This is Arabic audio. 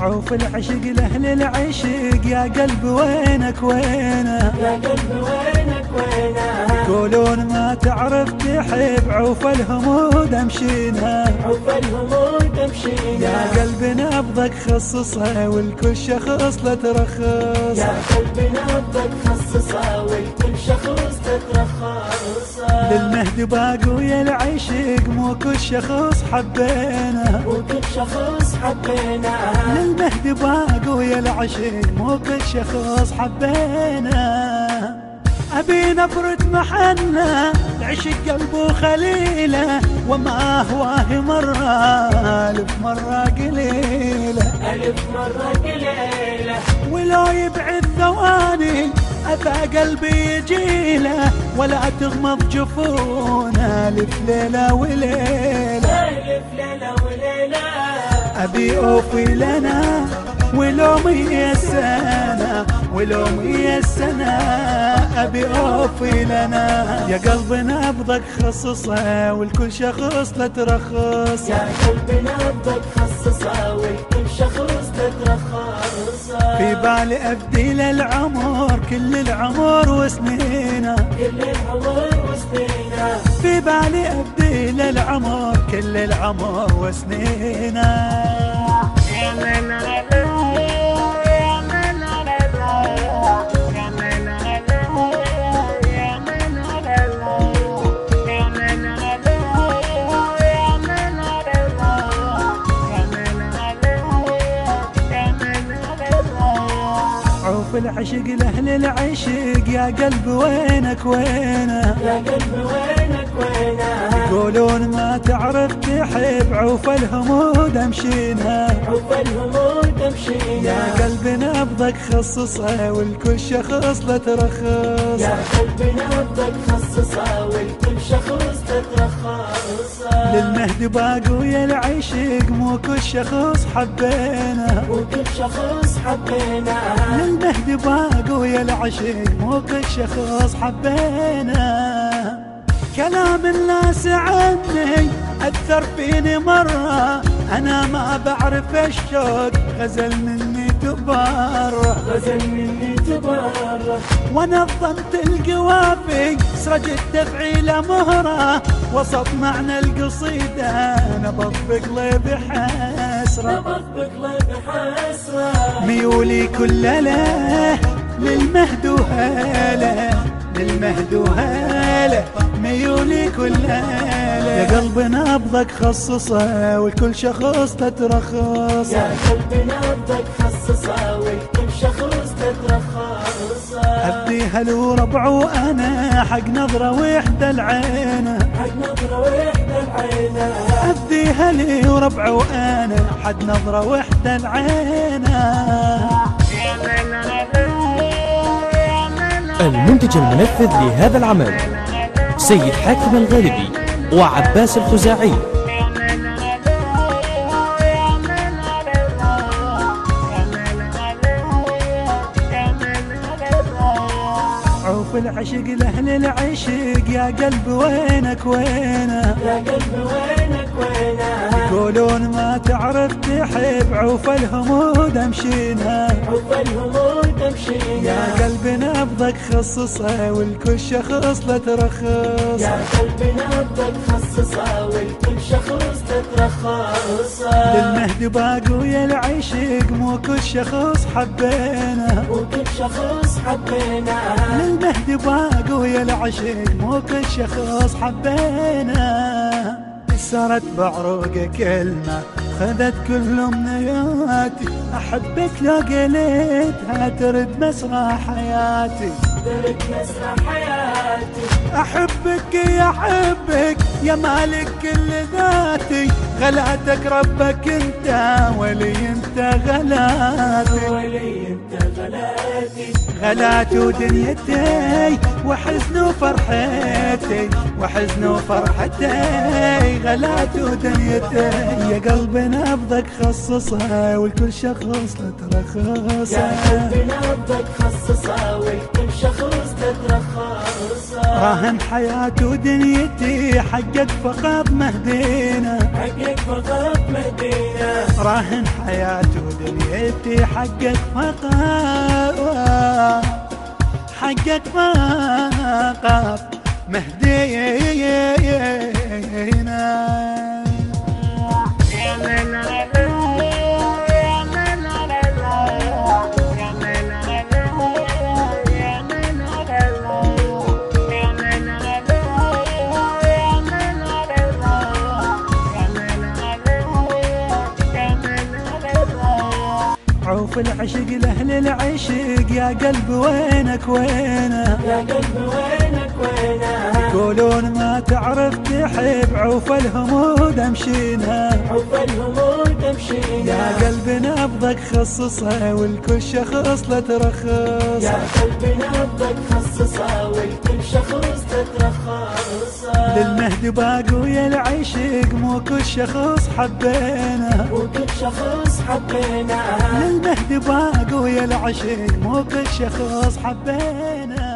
عوف العشق لأهل العشق يا قلب وينك وينه؟ يا قلبي وينك وينه؟ يقولون ما تعرف تحب عوف الهمود أمشينا. عوف الهمود أمشينا. يا قلبي نبضك خصصها والكل شخص لا ترخص. يا قلبي نبضك خصصها والكل شخص تترخصها للمهد باقي يا العشق مو كل شخص حبينا. وكل شخص حبينا. للمهد باقي يا العشق مو كل شخص حبينا. أبي نبرة محنة العشق قلبه خليلة وما هواه مرة ألف مرة قليلة. ألف مرة قليلة. ولو يبعد ثواني أبى قلبي يجيلة ولا تغمض جفونه ألف ليلة وليلة. ألف ليلة وليلة. أبي أوفي لنا ولو مية سنة ولو مية سنة أبي أوفي لنا. يا قلبي نبضك خصصها والكل شخص لا ترخص. يا قلبي نبضك خصصها والكل شخص تترخصها في بالي أبدي للعمر كل العمر وسنينه. كل العمر وسنينا في بالي أبدي للعمر كل العمر وسنينه. العشق لأهل العشق يا قلب وينك وينه؟ يا قلبي وينك وينه؟ يقولون ما تعرف تحب عوف الهمود امشينا عوف الهمود امشينا يا قلبي نبضك خصصها والكل شخص لا ترخص. يا قلبي نبضك خصصها والكل شخص تترخصها للمهد باقي يا العشق مو كل شخص حبينا وكل شخص حبينا للمهد باقي يا العشق مو كل شخص حبينا. كلام الناس عني أثر فيني مرة. أنا ما بعرف الشوق غزل مني تبرة غزل مني تبرر ونظمت القوافي سرج التفعيل مهرة. وسط معنى القصيدة بقلبي حسرة نبض بقلبي حسرة. ميولي كل له للمهد وهالة للمهد وهالة. ميولي كل يا قلبي نبضك خصصة والكل شخص تترخص. يا قلبي نبضك خصصها والكل شخص تترخصها أبديها له ربع وأنا حق نظرة وحدة العين. حق نظرة وحدة العينة أبديها لي وربع وأنا حد نظرة وحدة العين. المنتج المنفذ لهذا العمل سيد حاكم الغالبي وعباس الخزاعي. العشق لأهل العشق يا قلب وينك وينه؟ يا قلبي وينك وينه؟ يقولون ما تعرف تحب عوف الهمود امشينا عوف الهمود امشينا يا قلبي نبضك خصصها والكل شخص لا ترخص. يا قلبي نبضك خصصها تترخصها للمهد باقي يا العشق مو كل شخص حبينا. وكل شخص حبينا. للمهد باقي يا العشق مو كل شخص حبينا. كسرت بعروق كلمة خذت كل امنياتي أحبك لو قلتها ترد مسرح حياتي. درك مسرح حياتي. أحبك يا أحبك يا مالك كل ذاتي. غلاتك ربك انت ولي انت غلاتي. ولي انت غلاتي. غلات ودنيتي وحزن وفرحتي وحزن وفرحتي. غلات ودنيتي يا قلبي نبضك خصصها والكل شخص ترخص. يا قلبي نبضك خصصها والكل شخص راهن حياتي ودنيتي حقك فقط مهدينا. حقك فقط مهدينا. راهن حياتي ودنيتي حقك فقط حقك فقط مهدينا. عوف العشق لأهل العشق يا قلب وينك وينه؟ يا قلب وينك وينه؟ يقولون ما تعرف تحب عوف الهمود أمشينا. حب الهموم تمشينا يا قلب نبضك خصصها والكل شخص لا ترخص. يا قلبي نبضك خصصها والكل شخص تترخص للمهد باقي العشق مو كل شخص حبينا. وكل شخص حبينا للمهد باقي العشق مو كل شخص حبينا.